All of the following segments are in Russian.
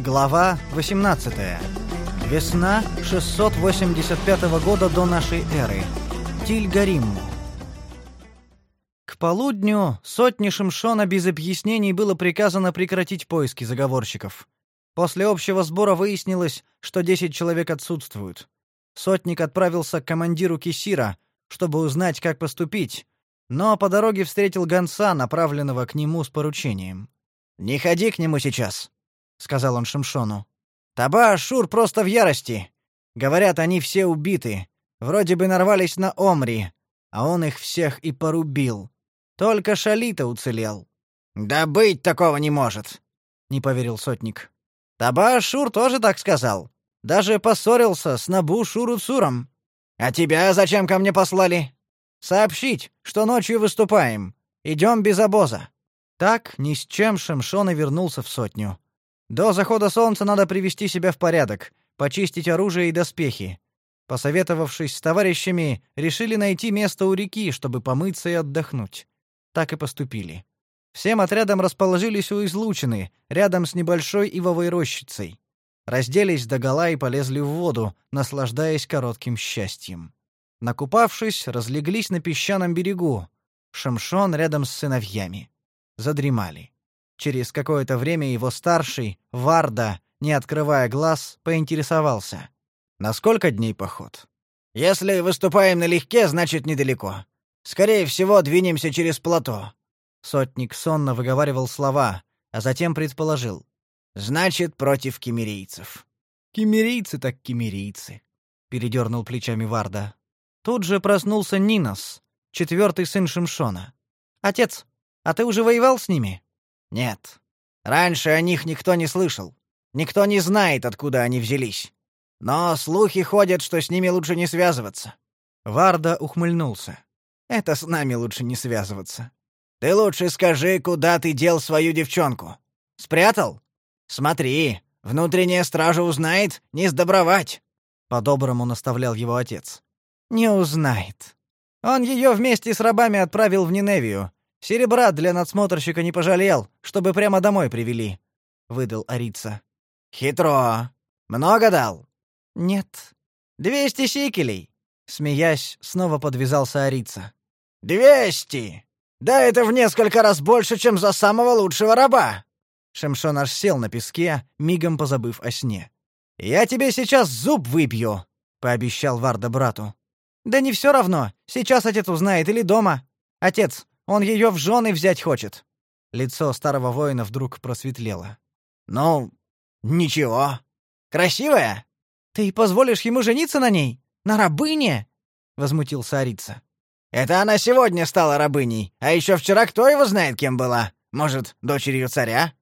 Глава 18. Весна 685 года до нашей эры. Тильгаримму. К полудню сотне Шимшона без объяснений было приказано прекратить поиски заговорщиков. После общего сбора выяснилось, что 10 человек отсутствуют. Сотник отправился к командиру Кисира, чтобы узнать, как поступить, но по дороге встретил гонца, направленного к нему с поручением. «Не ходи к нему сейчас», — сказал он Шимшону. «Таба Шур просто в ярости. Говорят, они все убиты. Вроде бы нарвались на Омри, а он их всех и порубил. Только Шалита уцелел». «Да быть такого не может», — не поверил сотник. «Таба Шур тоже так сказал. Даже поссорился с Набу Шуру Цуром. А тебя зачем ко мне послали?» «Сообщить, что ночью выступаем. Идем без обоза». Так, ни с чем Шимшон и вернулся в сотню. До захода солнца надо привести себя в порядок, почистить оружие и доспехи. Посоветовавшись с товарищами, решили найти место у реки, чтобы помыться и отдохнуть. Так и поступили. Всем отрядом расположились у излучины, рядом с небольшой ивовой рощицей. Разделись догола и полезли в воду, наслаждаясь коротким счастьем. Накупавшись, разлеглись на песчаном берегу. Шамшон рядом с сыновьями. Задремали. Через какое-то время его старший, Варда, не открывая глаз, поинтересовался. «На сколько дней поход?» «Если выступаем налегке, значит, недалеко. Скорее всего, двинемся через плато». Сотник сонно выговаривал слова, а затем предположил. «Значит, против кемерийцев». «Кемерийцы так кемерийцы», — передернул плечами Варда. Тут же проснулся Нинос, четвертый сын Шимшона. «Отец, а ты уже воевал с ними?» Нет. Раньше о них никто не слышал. Никто не знает, откуда они взялись. Но слухи ходят, что с ними лучше не связываться. Варда ухмыльнулся. Это с нами лучше не связываться. Ты лучше скажи, куда ты дел свою девчонку? Спрятал? Смотри, внутренняя стража узнает, не сдобровать. По-доброму наставлял его отец. Не узнает. Он ее вместе с рабами отправил в Ниневию, Серебра для надсмотрщика не пожалел, чтобы прямо домой привели, выдал Арица. Хитро. Много дал? Нет. Двести сикелей, смеясь, снова подвязался Арица. Двести. Да это в несколько раз больше, чем за самого лучшего раба. Шемшон аж сел на песке, мигом позабыв о сне. Я тебе сейчас зуб выбью, пообещал Варда брату. Да не все равно. Сейчас отец узнает или дома. Отец, он ее в жены взять хочет. Лицо старого воина вдруг просветлело. Ну, ничего. Красивая? Ты позволишь ему жениться на ней? На рабыне? возмутился Арица. Это она сегодня стала рабыней, а еще вчера кто его знает, кем была? Может, дочерью царя?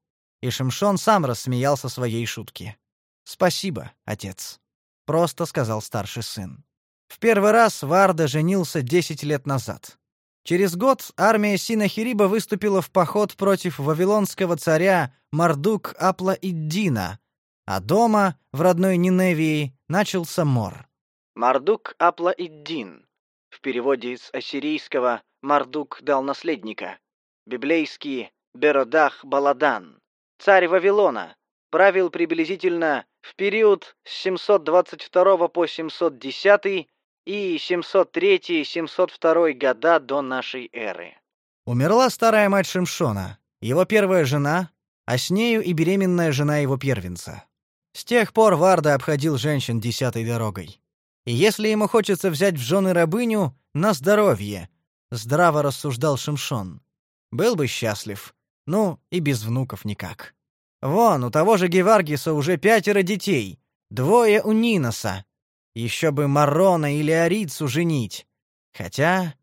И Шимшон сам рассмеялся своей шутке. Спасибо, отец, просто сказал старший сын. В первый раз Варда женился десять лет назад. Через год армия Синахириба выступила в поход против вавилонского царя Мардук-Апла-Иддина, а дома, в родной Ниневии, начался мор. Мардук-Апла-Иддин. В переводе с ассирийского «Мардук дал наследника». Библейский Беродах-Баладан. Царь Вавилона. Правил приблизительно в период с 722 по 710 и 703-702 года до нашей эры. Умерла старая мать Шимшона, его первая жена, а с нею и беременная жена его первенца. С тех пор Варда обходил женщин десятой дорогой. И если ему хочется взять в жены рабыню, на здоровье, здраво рассуждал Шимшон. Был бы счастлив. Ну, и без внуков никак. Вон, у того же Геваргиса уже пятеро детей, двое у Ниноса, еще бы Марона или Арицу женить. Хотя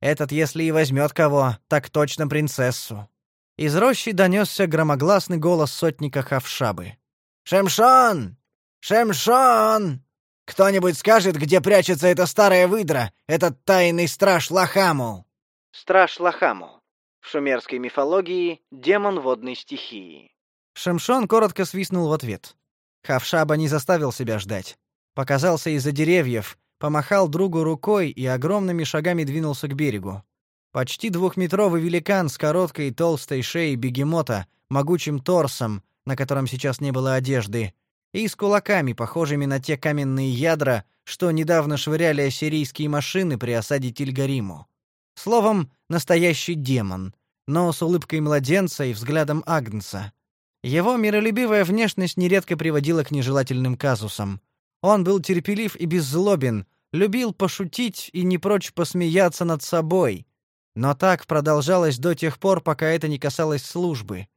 этот, если и возьмет кого, так точно принцессу. Из рощи донесся громогласный голос сотника Хавшабы. «Шемшон! Шемшон! Кто-нибудь скажет, где прячется эта старая выдра, этот тайный страж Лахаму?» Страж Лахаму. В шумерской мифологии демон водной стихии. Шемшон коротко свистнул в ответ. Хавшаба не заставил себя ждать показался из-за деревьев, помахал другу рукой и огромными шагами двинулся к берегу. Почти двухметровый великан с короткой толстой шеей бегемота, могучим торсом, на котором сейчас не было одежды, и с кулаками, похожими на те каменные ядра, что недавно швыряли ассирийские машины при осаде Тильгариму. Словом, настоящий демон, но с улыбкой младенца и взглядом Агнца. Его миролюбивая внешность нередко приводила к нежелательным казусам. Он был терпелив и беззлобен, любил пошутить и не прочь посмеяться над собой. Но так продолжалось до тех пор, пока это не касалось службы.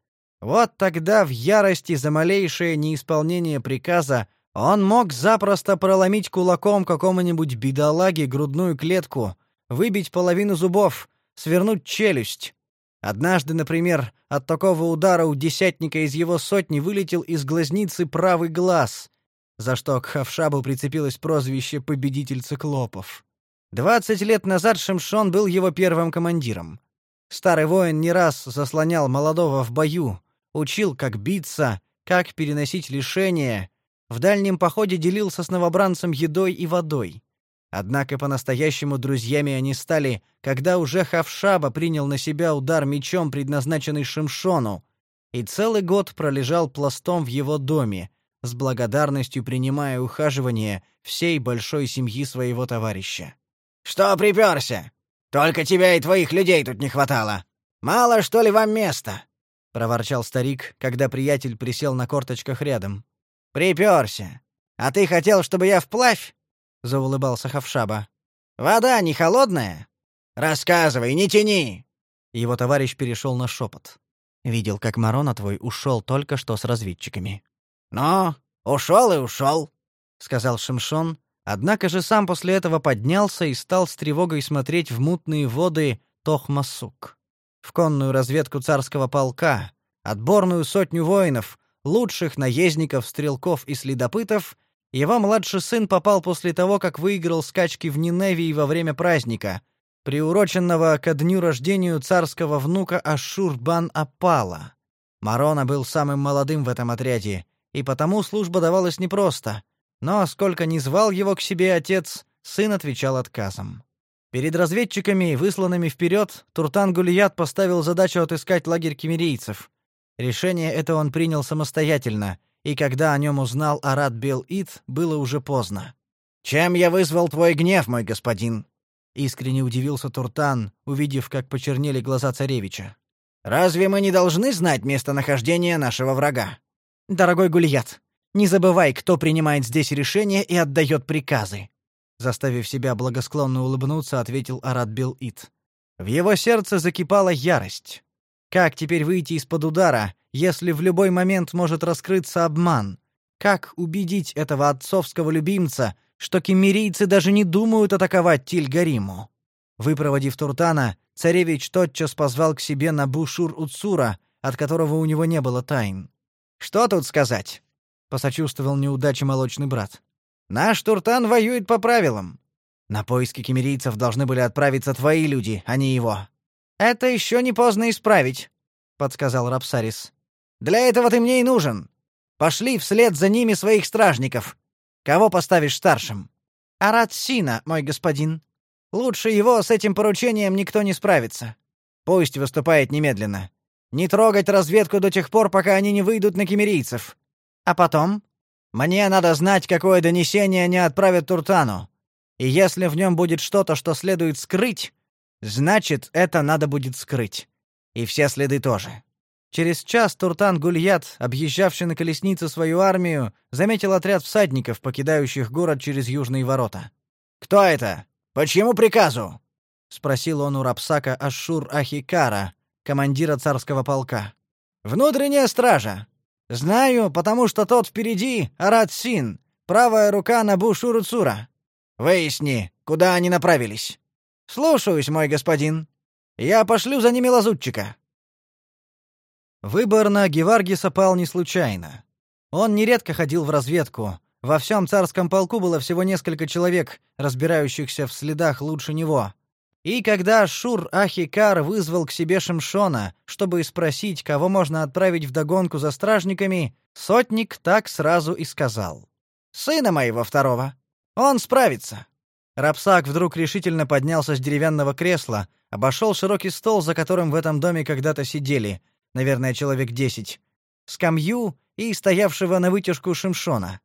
Вот тогда в ярости за малейшее неисполнение приказа он мог запросто проломить кулаком какому-нибудь бедолаге грудную клетку, выбить половину зубов, свернуть челюсть. Однажды, например, от такого удара у десятника из его сотни вылетел из глазницы правый глаз, за что к Хавшабу прицепилось прозвище «победитель циклопов». Двадцать лет назад Шимшон был его первым командиром. Старый воин не раз заслонял молодого в бою, учил, как биться, как переносить лишения, в дальнем походе делился с новобранцем едой и водой. Однако по-настоящему друзьями они стали, когда уже Хавшаба принял на себя удар мечом, предназначенный Шимшону, и целый год пролежал пластом в его доме, с благодарностью принимая ухаживание всей большой семьи своего товарища. «Что приперся? Только тебя и твоих людей тут не хватало. Мало, что ли, вам места?» — проворчал старик, когда приятель присел на корточках рядом. «Приперся. А ты хотел, чтобы я вплавь?» — заулыбался Хавшаба. «Вода не холодная? Рассказывай, не тяни!» Его товарищ перешел на шепот. «Видел, как Марона твой ушел только что с разведчиками». «Ну, ушел и ушел», — сказал Шимшон, однако же сам после этого поднялся и стал с тревогой смотреть в мутные воды Тохмасук в конную разведку царского полка, отборную сотню воинов, лучших наездников, стрелков и следопытов, его младший сын попал после того, как выиграл скачки в Ниневии во время праздника, приуроченного ко дню рождения царского внука Ашур-бан-Апала. Марона был самым молодым в этом отряде, и потому служба давалась непросто, но сколько ни звал его к себе отец, сын отвечал отказом. Перед разведчиками, высланными вперед, Туртан Гулият поставил задачу отыскать лагерь кемерийцев. Решение это он принял самостоятельно, и когда о нем узнал Арат Бел-Ит, было уже поздно. «Чем я вызвал твой гнев, мой господин?» Искренне удивился Туртан, увидев, как почернели глаза царевича. «Разве мы не должны знать местонахождение нашего врага?» «Дорогой Гулият, не забывай, кто принимает здесь решения и отдает приказы», заставив себя благосклонно улыбнуться, ответил Арат Бел-Ит. В его сердце закипала ярость. Как теперь выйти из-под удара, если в любой момент может раскрыться обман? Как убедить этого отцовского любимца, что кемерийцы даже не думают атаковать Тильгариму? Выпроводив Туртана, царевич тотчас позвал к себе Набушур-Уцура, от которого у него не было тайн. «Что тут сказать?» — посочувствовал неудаче молочный брат. Наш Туртан воюет по правилам. На поиски кемерийцев должны были отправиться твои люди, а не его. Это еще не поздно исправить, подсказал Рапсарис. Для этого ты мне и нужен. Пошли вслед за ними своих стражников. Кого поставишь старшим? Арат Сина, мой господин. Лучше его с этим поручением никто не справится. Пусть выступает немедленно. Не трогать разведку до тех пор, пока они не выйдут на кемерийцев. А потом мне надо знать, какое донесение они отправят Туртану. И если в нем будет что-то, что следует скрыть, значит, это надо будет скрыть. И все следы тоже. Через час Туртан Гульят, объезжавший на колеснице свою армию, заметил отряд всадников, покидающих город через южные ворота. «Кто это? Почему приказу?» — спросил он у Рапсака Ашур Ахикара, командира царского полка. «Внутренняя стража. Знаю, потому что тот впереди Арат Син, правая рука Набу Цура. Выясни, куда они направились. Слушаюсь, мой господин. Я пошлю за ними лазутчика. Выбор на Геваргиса пал не случайно. Он нередко ходил в разведку. Во всем царском полку было всего несколько человек, разбирающихся в следах лучше него. И когда Шур Ахикар вызвал к себе Шимшона, чтобы спросить, кого можно отправить в догонку за стражниками, сотник так сразу и сказал: "Сына моего второго. Он справится". Рапсак вдруг решительно поднялся с деревянного кресла, обошел широкий стол, за которым в этом доме когда-то сидели, наверное, человек десять, скамью и стоявшего на вытяжку Шимшона.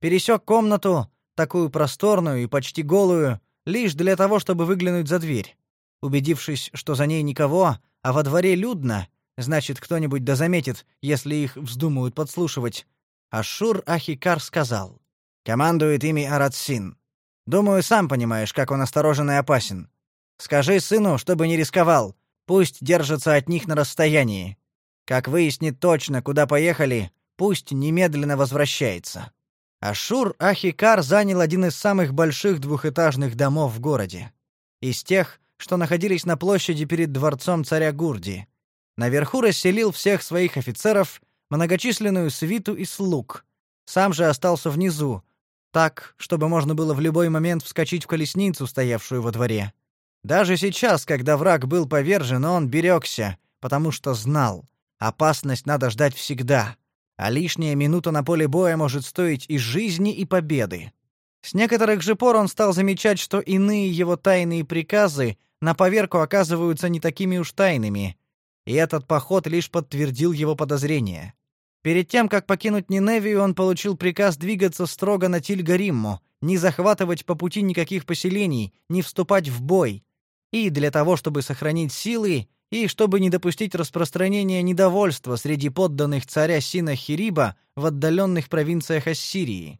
Пересек комнату, такую просторную и почти голую, лишь для того, чтобы выглянуть за дверь. Убедившись, что за ней никого, а во дворе людно, значит, кто-нибудь да заметит, если их вздумают подслушивать, Ашур Ахикар сказал: "Командует ими Аратсин. Думаю, сам понимаешь, как он осторожен и опасен. Скажи сыну, чтобы не рисковал, пусть держится от них на расстоянии. Как выяснит точно, куда поехали, пусть немедленно возвращается. Ашур Ахикар занял один из самых больших двухэтажных домов в городе. Из тех, что находились на площади перед дворцом царя Гурди. Наверху расселил всех своих офицеров, многочисленную свиту и слуг. Сам же остался внизу, так, чтобы можно было в любой момент вскочить в колесницу, стоявшую во дворе. Даже сейчас, когда враг был повержен, он берегся, потому что знал, опасность надо ждать всегда, а лишняя минута на поле боя может стоить и жизни, и победы. С некоторых же пор он стал замечать, что иные его тайные приказы на поверку оказываются не такими уж тайными, и этот поход лишь подтвердил его подозрения. Перед тем, как покинуть Ниневию, он получил приказ двигаться строго на Тильгаримму, не захватывать по пути никаких поселений, не вступать в бой. И для того, чтобы сохранить силы, и чтобы не допустить распространения недовольства среди подданных царя Синахириба в отдаленных провинциях Ассирии.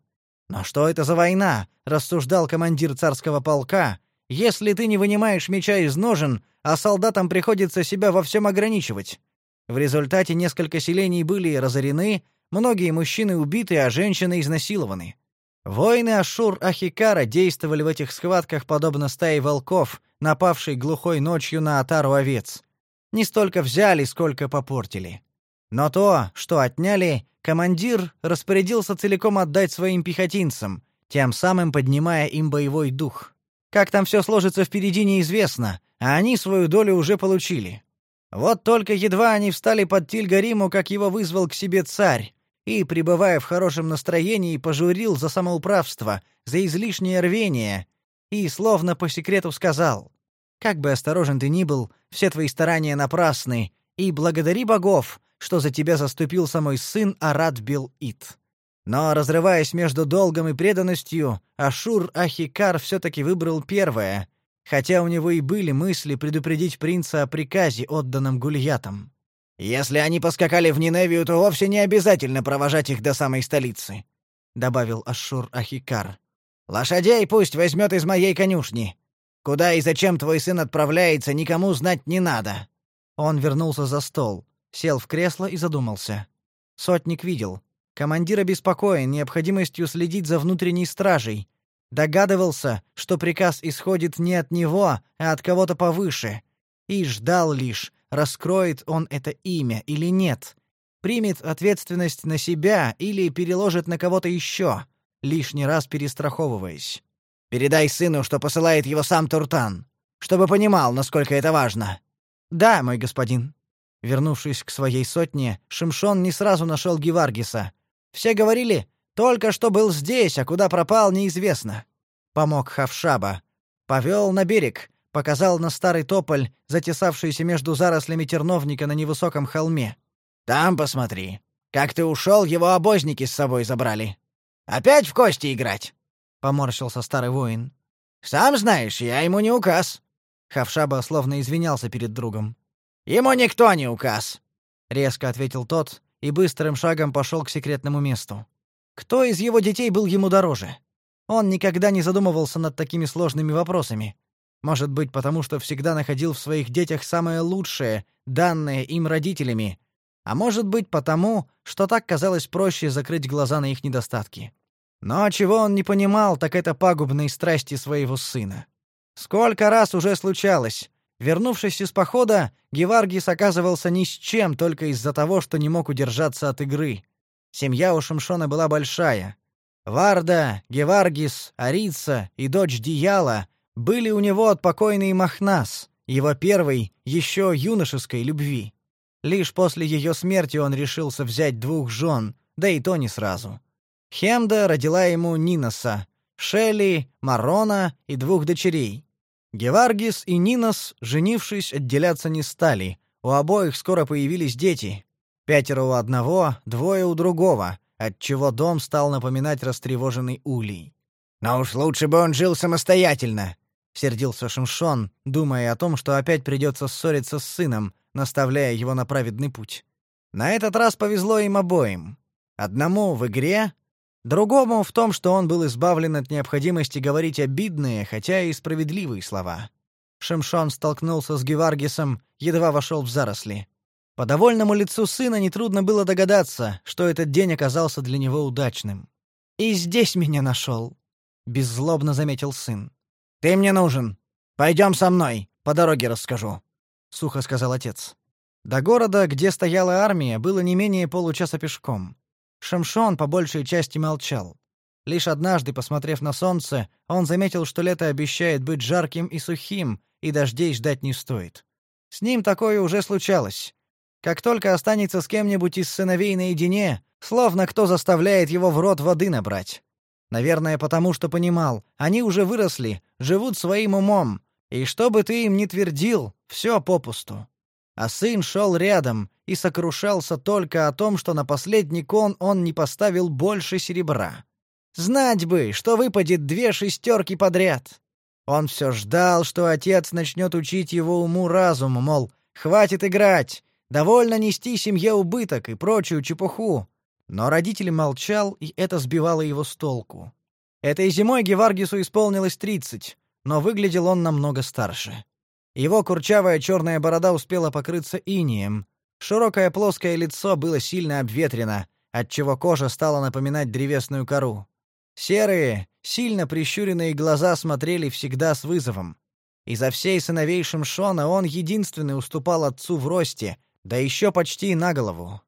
Но что это за война, рассуждал командир царского полка, если ты не вынимаешь меча из ножен, а солдатам приходится себя во всем ограничивать? В результате несколько селений были разорены, многие мужчины убиты, а женщины изнасилованы. Воины Ашур-Ахикара действовали в этих схватках подобно стае волков, напавшей глухой ночью на отару овец. Не столько взяли, сколько попортили. Но то, что отняли, командир распорядился целиком отдать своим пехотинцам, тем самым поднимая им боевой дух. Как там все сложится впереди неизвестно, а они свою долю уже получили. Вот только едва они встали под Тильгариму, как его вызвал к себе царь, и, пребывая в хорошем настроении, пожурил за самоуправство, за излишнее рвение, и словно по секрету сказал: "Как бы осторожен ты ни был, все твои старания напрасны, и благодари богов, что за тебя заступился мой сын Арат Бил-Ит". Но разрываясь между долгом и преданностью, Ашур Ахикар все таки выбрал первое, хотя у него и были мысли предупредить принца о приказе, отданном Гульятам. «Если они поскакали в Ниневию, то вовсе не обязательно провожать их до самой столицы», — добавил Ашур Ахикар. «Лошадей пусть возьмет из моей конюшни. Куда и зачем твой сын отправляется, никому знать не надо». Он вернулся за стол, сел в кресло и задумался. Сотник видел. Командир обеспокоен необходимостью следить за внутренней стражей, Догадывался, что приказ исходит не от него, а от кого-то повыше, и ждал лишь, раскроет он это имя или нет, примет ответственность на себя или переложит на кого-то еще, лишний раз перестраховываясь. Передай сыну, что посылает его сам Туртан, чтобы понимал, насколько это важно. Да, мой господин. Вернувшись к своей сотне, Шимшон не сразу нашел Геваргиса. Все говорили, только что был здесь, а куда пропал, неизвестно. Помог Хавшаба. Повел на берег, показал на старый тополь, затесавшийся между зарослями терновника на невысоком холме. Там посмотри. Как ты ушел, его обозники с собой забрали. Опять в кости играть? Поморщился старый воин. Сам знаешь, я ему не указ. Хавшаба словно извинялся перед другом. Ему никто не указ, резко ответил тот и быстрым шагом пошел к секретному месту. Кто из его детей был ему дороже? Он никогда не задумывался над такими сложными вопросами. Может быть, потому что всегда находил в своих детях самое лучшее, данное им родителями, а может быть, потому, что так казалось проще закрыть глаза на их недостатки. Но чего он не понимал, так это пагубной страсти своего сына. Сколько раз уже случалось, вернувшись из похода, Геваргис оказывался ни с чем только из-за того, что не мог удержаться от игры. Семья у Шимшона была большая. Варда, Геваргис, Арица и дочь Дияла были у него от покойной Махнас, его первой, еще юношеской любви. Лишь после ее смерти он решился взять двух жен, да и то не сразу. Хемда родила ему Ниноса, Шелли, Марона и двух дочерей. Геваргис и Нинос, женившись, отделяться не стали. У обоих скоро появились дети. Пятеро у одного, двое у другого, отчего дом стал напоминать растревоженный улей. «Но уж лучше бы он жил самостоятельно», — сердился Шимшон, думая о том, что опять придется ссориться с сыном, наставляя его на праведный путь. На этот раз повезло им обоим. Одному в игре, другому в том, что он был избавлен от необходимости говорить обидные, хотя и справедливые слова. Шимшон столкнулся с Геваргисом, едва вошел в заросли. По довольному лицу сына нетрудно было догадаться, что этот день оказался для него удачным. «И здесь меня нашел», — беззлобно заметил сын. «Ты мне нужен. Пойдем со мной, по дороге расскажу», — сухо сказал отец. До города, где стояла армия, было не менее получаса пешком. Шамшон по большей части молчал. Лишь однажды, посмотрев на солнце, он заметил, что лето обещает быть жарким и сухим, и дождей ждать не стоит. С ним такое уже случалось. Как только останется с кем-нибудь из сыновей наедине, словно кто заставляет его в рот воды набрать. Наверное, потому что понимал, они уже выросли, живут своим умом, и что бы ты им ни твердил, все попусту. А сын шел рядом и сокрушался только о том, что на последний кон он не поставил больше серебра. Знать бы, что выпадет две шестерки подряд. Он все ждал, что отец начнет учить его уму-разуму, мол, хватит играть, Довольно нести семье убыток и прочую чепуху. Но родитель молчал, и это сбивало его с толку. Этой зимой Геваргису исполнилось тридцать, но выглядел он намного старше. Его курчавая черная борода успела покрыться инеем. Широкое плоское лицо было сильно обветрено, отчего кожа стала напоминать древесную кору. Серые, сильно прищуренные глаза смотрели всегда с вызовом. Изо всей сыновей Шимшона он единственный уступал отцу в росте, да еще почти на голову.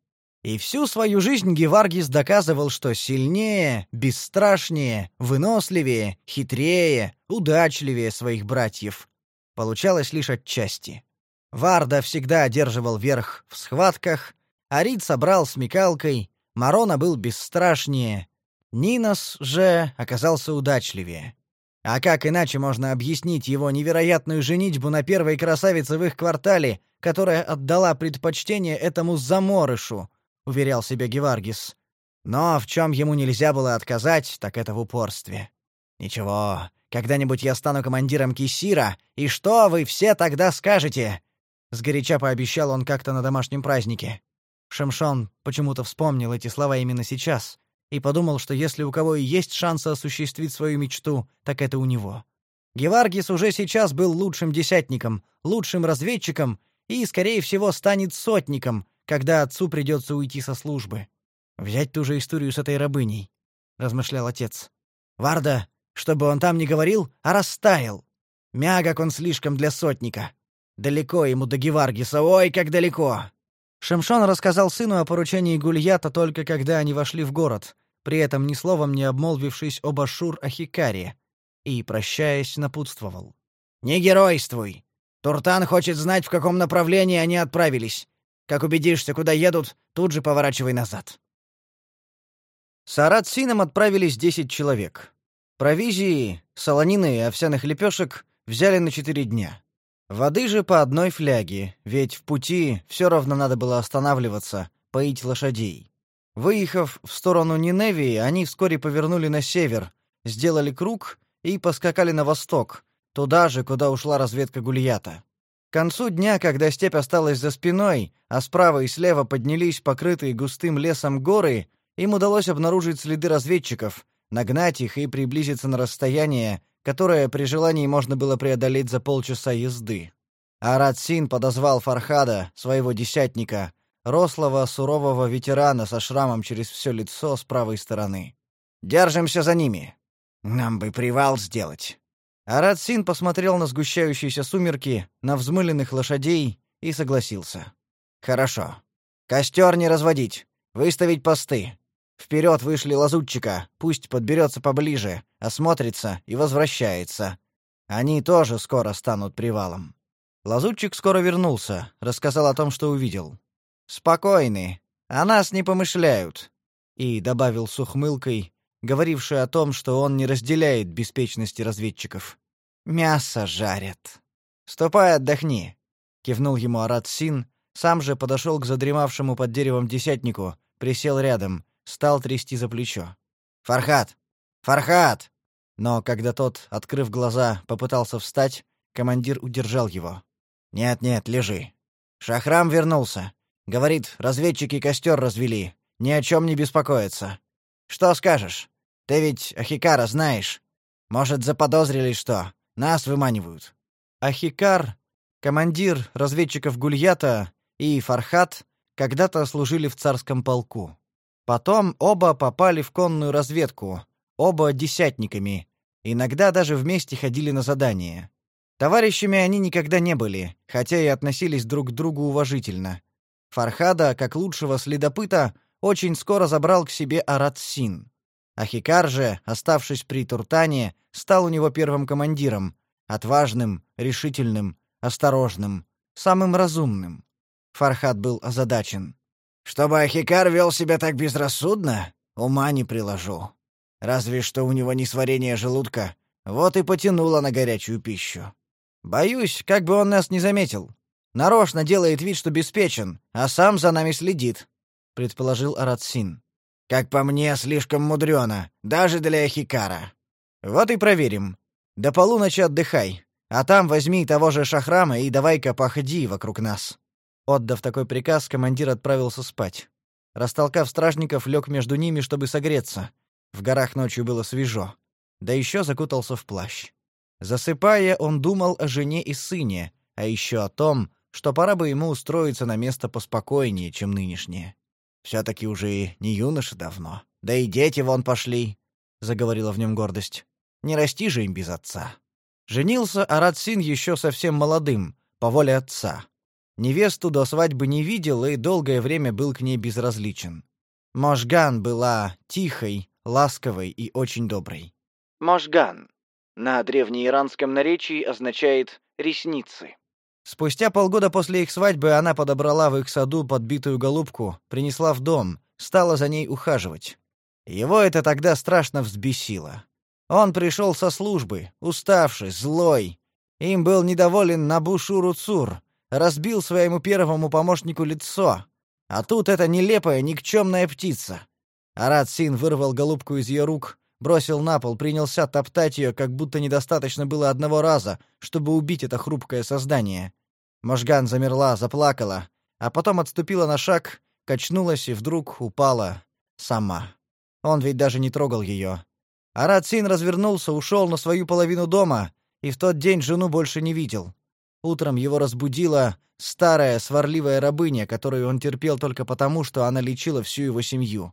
И всю свою жизнь Геваргис доказывал, что сильнее, бесстрашнее, выносливее, хитрее, удачливее своих братьев. Получалось лишь отчасти. Варда всегда одерживал верх в схватках, Арид собрал смекалкой, Марона был бесстрашнее, Нинос же оказался удачливее. А как иначе можно объяснить его невероятную женитьбу на первой красавице в их квартале, которая отдала предпочтение этому заморышу, уверял себя Геваргис. Но в чем ему нельзя было отказать, так это в упорстве. Ничего, когда-нибудь я стану командиром Кисира, и что вы все тогда скажете? Сгоряча пообещал он как-то на домашнем празднике. Шамшон почему-то вспомнил эти слова именно сейчас и подумал, что если у кого и есть шанс осуществить свою мечту, так это у него. Геваргис уже сейчас был лучшим десятником, лучшим разведчиком и, скорее всего, станет сотником, когда отцу придется уйти со службы. Взять ту же историю с этой рабыней, размышлял отец. Варда, чтобы он там не говорил, а растаял. Мягок он слишком для сотника. Далеко ему до Геваргиса, ой, как далеко. Шамшон рассказал сыну о поручении Гульята только когда они вошли в город, при этом ни словом не обмолвившись об Ашур-Ахикаре, и, прощаясь, напутствовал. «Не геройствуй! Туртан хочет знать, в каком направлении они отправились. Как убедишься, куда едут, тут же поворачивай назад. С Арат Сином отправились десять человек. Провизии, солонины и овсяных лепешек взяли на четыре дня. Воды же по одной фляге, ведь в пути все равно надо было останавливаться, поить лошадей. Выехав в сторону Ниневии, они вскоре повернули на север, сделали круг и поскакали на восток, Туда же, куда ушла разведка Гульята. К концу дня, когда степь осталась за спиной, а справа и слева поднялись покрытые густым лесом горы, им удалось обнаружить следы разведчиков, нагнать их и приблизиться на расстояние, которое при желании можно было преодолеть за полчаса езды. Арат Син подозвал Фархада, своего десятника, рослого, сурового ветерана со шрамом через все лицо с правой стороны. «Держимся за ними. Нам бы привал сделать». Арат-Син посмотрел на сгущающиеся сумерки, на взмыленных лошадей и согласился. «Хорошо. Костер не разводить. Выставить посты. Вперед вышли лазутчика, пусть подберется поближе, осмотрится и возвращается. Они тоже скоро станут привалом». Лазутчик скоро вернулся, рассказал о том, что увидел. «Спокойны. О нас не помышляют». И добавил с ухмылкой, говоривший о том, что он не разделяет беспечности разведчиков. «Мясо жарят». «Ступай, отдохни», — кивнул ему Арат Син, Сам же подошел к задремавшему под деревом десятнику, присел рядом, стал трясти за плечо. «Фархат! Фархат!» Но когда тот, открыв глаза, попытался встать, командир удержал его. «Нет-нет, лежи. Шахрам вернулся. Говорит, разведчики костер развели. Ни о чем не беспокоиться. Что скажешь? Ты ведь Ахикара знаешь. Может, заподозрили что? Нас выманивают». Ахикар, командир разведчиков Гульята, и Фархат когда-то служили в царском полку. Потом оба попали в конную разведку, оба десятниками, иногда даже вместе ходили на задания. Товарищами они никогда не были, хотя и относились друг к другу уважительно. Фархада, как лучшего следопыта, очень скоро забрал к себе Арат-Син. Ахикар же, оставшись при Туртане, стал у него первым командиром, отважным, решительным, осторожным, самым разумным. Фархад был озадачен. «Чтобы Ахикар вел себя так безрассудно, ума не приложу. Разве что у него несварение желудка, вот и потянуло на горячую пищу. Боюсь, как бы он нас не заметил. Нарочно делает вид, что беспечен, а сам за нами следит», — предположил Аратсин. «Как по мне, слишком мудрено, даже для Ахикара. Вот и проверим. До полуночи отдыхай, а там возьми того же Шахрама и давай-ка походи вокруг нас». Отдав такой приказ, командир отправился спать. Растолкав стражников, лег между ними, чтобы согреться. В горах ночью было свежо. Да еще закутался в плащ. Засыпая, он думал о жене и сыне, а еще о том, что пора бы ему устроиться на место поспокойнее, чем нынешнее. «Все-таки уже не юноша давно. Да и дети вон пошли», — заговорила в нем гордость. «Не расти же им без отца». Женился Арат-Син еще совсем молодым, по воле отца. Невесту до свадьбы не видел и долгое время был к ней безразличен. Можган была тихой, ласковой и очень доброй. Можган на древнеиранском наречии означает «ресницы». Спустя полгода после их свадьбы она подобрала в их саду подбитую голубку, принесла в дом, стала за ней ухаживать. Его это тогда страшно взбесило. Он пришел со службы, уставший, злой. Им был недоволен Набушуру-Цур, разбил своему первому помощнику лицо. А тут эта нелепая, никчемная птица. Арат Син вырвал голубку из ее рук, бросил на пол, принялся топтать ее, как будто недостаточно было одного раза, чтобы убить это хрупкое создание. Можган замерла, заплакала, а потом отступила на шаг, качнулась и вдруг упала сама. Он ведь даже не трогал ее. Арат Син развернулся, ушел на свою половину дома и в тот день жену больше не видел. Утром его разбудила старая сварливая рабыня, которую он терпел только потому, что она лечила всю его семью.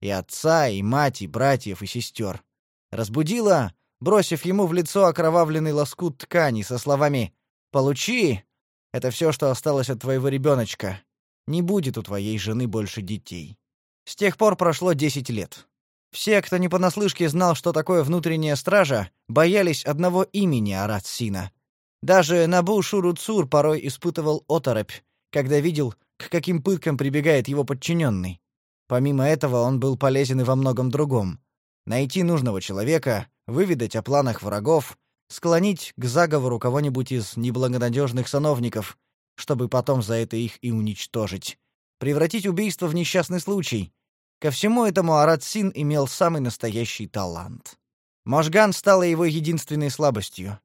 И отца, и мать, и братьев, и сестер. Разбудила, бросив ему в лицо окровавленный лоскут ткани со словами «Получи! Это все, что осталось от твоего ребеночка. Не будет у твоей жены больше детей». С тех пор прошло десять лет. Все, кто не понаслышке знал, что такое внутренняя стража, боялись одного имени Арат-Сина — даже Набу Шуруцур порой испытывал оторопь, когда видел, к каким пыткам прибегает его подчиненный. Помимо этого, он был полезен и во многом другом. Найти нужного человека, выведать о планах врагов, склонить к заговору кого-нибудь из неблагонадежных сановников, чтобы потом за это их и уничтожить. Превратить убийство в несчастный случай. Ко всему этому Арат Син имел самый настоящий талант. Можган стала его единственной слабостью.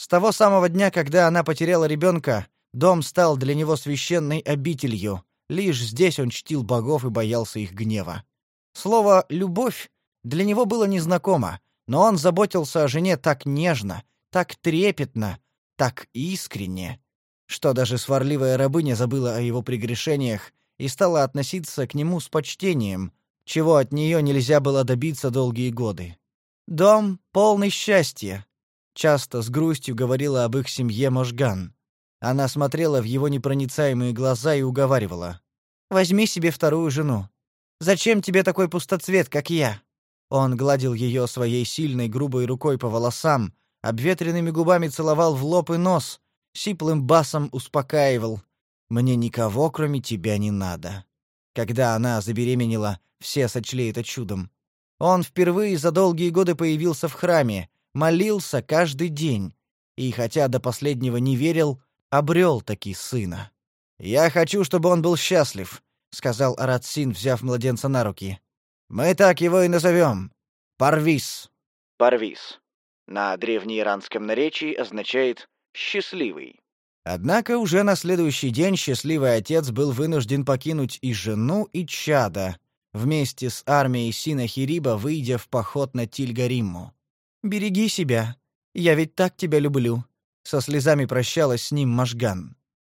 С того самого дня, когда она потеряла ребенка, дом стал для него священной обителью. Лишь здесь он чтил богов и боялся их гнева. Слово «любовь» для него было незнакомо, но он заботился о жене так нежно, так трепетно, так искренне, что даже сварливая рабыня забыла о его прегрешениях и стала относиться к нему с почтением, чего от нее нельзя было добиться долгие годы. Дом полный счастья, часто с грустью говорила об их семье Можган. Она смотрела в его непроницаемые глаза и уговаривала: "Возьми себе вторую жену. Зачем тебе такой пустоцвет, как я?" Он гладил ее своей сильной грубой рукой по волосам, обветренными губами целовал в лоб и нос, сиплым басом успокаивал: "Мне никого, кроме тебя, не надо". Когда она забеременела, все сочли это чудом. Он впервые за долгие годы появился в храме, молился каждый день и, хотя до последнего не верил, обрел таки сына. «Я хочу, чтобы он был счастлив», — сказал Аратсин, взяв младенца на руки. «Мы так его и назовем. Парвис». Парвис. На древнеиранском наречии означает «счастливый». Однако уже на следующий день счастливый отец был вынужден покинуть и жену, и чада, вместе с армией Синахириба выйдя в поход на Тильгаримму. «Береги себя. Я ведь так тебя люблю», — со слезами прощалась с ним Машган.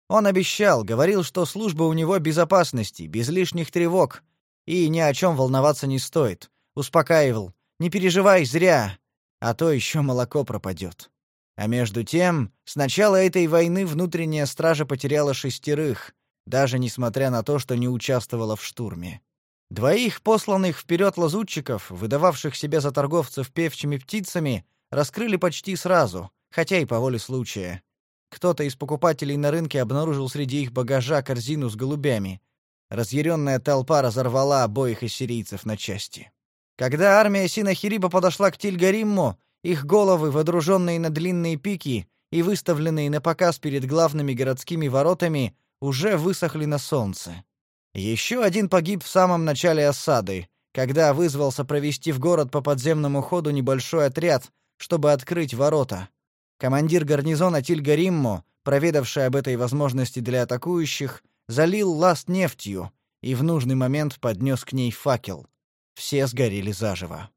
Он обещал, говорил, что служба у него безопасности, без лишних тревог, и ни о чем волноваться не стоит. Успокаивал. «Не переживай зря, а то еще молоко пропадет». А между тем, с начала этой войны внутренняя стража потеряла шестерых, даже несмотря на то, что не участвовала в штурме. Двоих посланных вперед лазутчиков, выдававших себя за торговцев певчими птицами, раскрыли почти сразу, хотя и по воле случая. Кто-то из покупателей на рынке обнаружил среди их багажа корзину с голубями. Разъяренная толпа разорвала обоих ассирийцев на части. Когда армия Синахириба подошла к Тильгаримму, их головы, водруженные на длинные пики и выставленные на показ перед главными городскими воротами, уже высохли на солнце. Еще один погиб в самом начале осады, когда вызвался провести в город по подземному ходу небольшой отряд, чтобы открыть ворота. Командир гарнизона Тильгариммо, проведавший об этой возможности для атакующих, залил ласт нефтью и в нужный момент поднес к ней факел. Все сгорели заживо.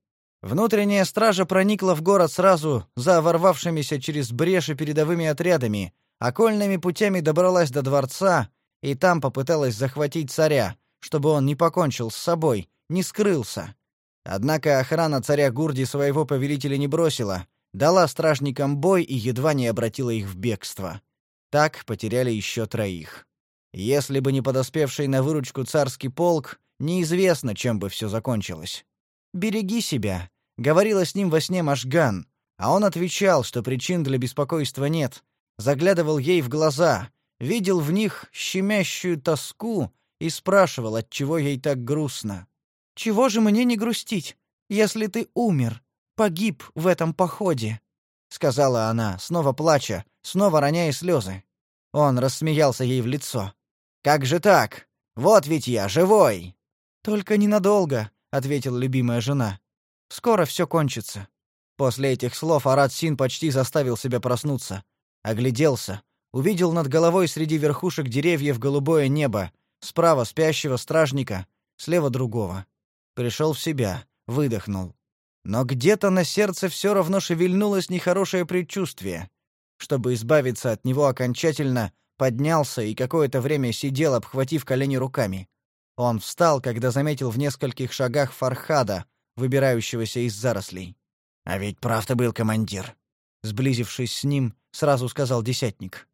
Внутренняя стража проникла в город сразу за ворвавшимися через бреши передовыми отрядами, окольными путями добралась до дворца и там попыталась захватить царя, чтобы он не покончил с собой, не скрылся. Однако охрана царя Гурди своего повелителя не бросила, дала стражникам бой и едва не обратила их в бегство. Так потеряли еще троих. Если бы не подоспевший на выручку царский полк, неизвестно, чем бы все закончилось. «Береги себя», Говорила с ним во сне Машган, а он отвечал, что причин для беспокойства нет. Заглядывал ей в глаза, видел в них щемящую тоску и спрашивал, отчего ей так грустно. «Чего же мне не грустить, если ты умер, погиб в этом походе?» — сказала она, снова плача, снова роняя слезы. Он рассмеялся ей в лицо. «Как же так? Вот ведь я, живой!» «Только ненадолго», — ответила любимая жена. Скоро все кончится. После этих слов Арат Син почти заставил себя проснуться. Огляделся, увидел над головой среди верхушек деревьев голубое небо, справа спящего стражника, слева другого. Пришел в себя, выдохнул. Но где-то на сердце все равно шевельнулось нехорошее предчувствие. Чтобы избавиться от него окончательно, поднялся и какое-то время сидел, обхватив колени руками. Он встал, когда заметил в нескольких шагах Фархада, выбирающегося из зарослей. «А ведь прав ты был, командир», — сблизившись с ним, сразу сказал десятник.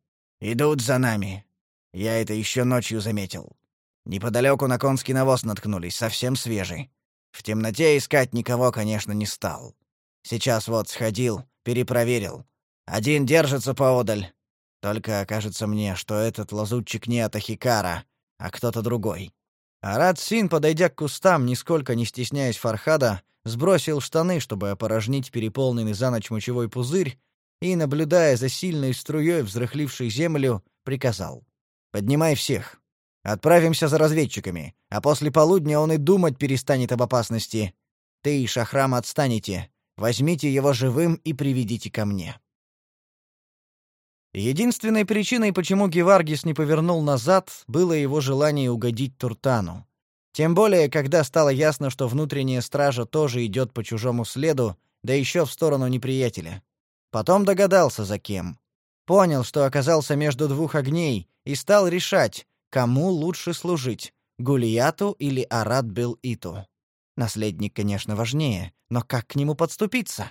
«Идут за нами. Я это еще ночью заметил. Неподалеку на конский навоз наткнулись, совсем свежий. В темноте искать никого, конечно, не стал. Сейчас вот сходил, перепроверил. Один держится поодаль. Только кажется мне, что этот лазутчик не от Ахикара, а кто-то другой. Арат Син, подойдя к кустам, нисколько не стесняясь Фархада, сбросил штаны, чтобы опорожнить переполненный за ночь мочевой пузырь, и, наблюдая за сильной струей, взрыхлившей землю, приказал. «Поднимай всех. Отправимся за разведчиками, а после полудня он и думать перестанет об опасности. Ты и Шахрам отстанете. Возьмите его живым и приведите ко мне». Единственной причиной, почему Геваргис не повернул назад, было его желание угодить Туртану. Тем более, когда стало ясно, что внутренняя стража тоже идет по чужому следу, да еще в сторону неприятеля. Потом догадался, за кем. Понял, что оказался между двух огней, и стал решать, кому лучше служить — Гулияту или Арат-Бел-Иту. Наследник, конечно, важнее, но как к нему подступиться?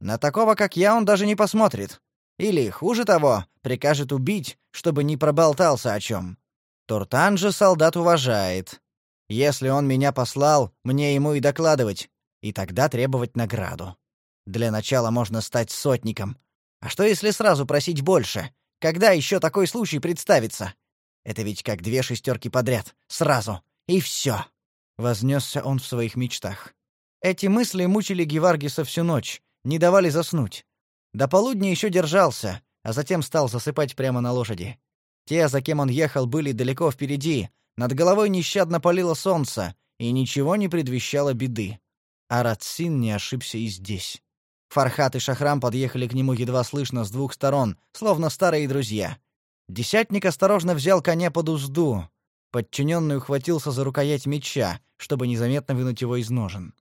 На такого, как я, он даже не посмотрит. Или, хуже того, прикажет убить, чтобы не проболтался о чем. Туртан же солдат уважает. Если он меня послал, мне ему и докладывать, и тогда требовать награду. Для начала можно стать сотником. А что если сразу просить больше? Когда еще такой случай представится? Это ведь как две шестерки подряд, сразу, и все. Вознесся он в своих мечтах. Эти мысли мучили Геваргиса всю ночь, не давали заснуть. До полудня еще держался, а затем стал засыпать прямо на лошади. Те, за кем он ехал, были далеко впереди, над головой нещадно палило солнце, и ничего не предвещало беды. А Рацин не ошибся и здесь. Фархат и Шахрам подъехали к нему едва слышно с двух сторон, словно старые друзья. Десятник осторожно взял коня под узду. Подчиненный ухватился за рукоять меча, чтобы незаметно вынуть его из ножен.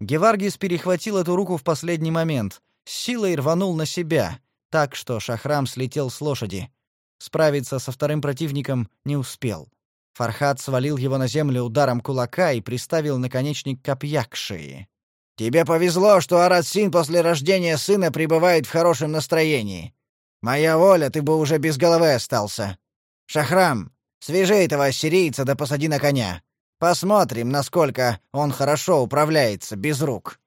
Геваргис перехватил эту руку в последний момент, с силой рванул на себя, так что Шахрам слетел с лошади. Справиться со вторым противником не успел. Фархат свалил его на землю ударом кулака и приставил наконечник копья к шее. «Тебе повезло, что Арат-Син после рождения сына пребывает в хорошем настроении. Моя воля, ты бы уже без головы остался. Шахрам, свяжи этого ассирийца да посади на коня. Посмотрим, насколько он хорошо управляется без рук».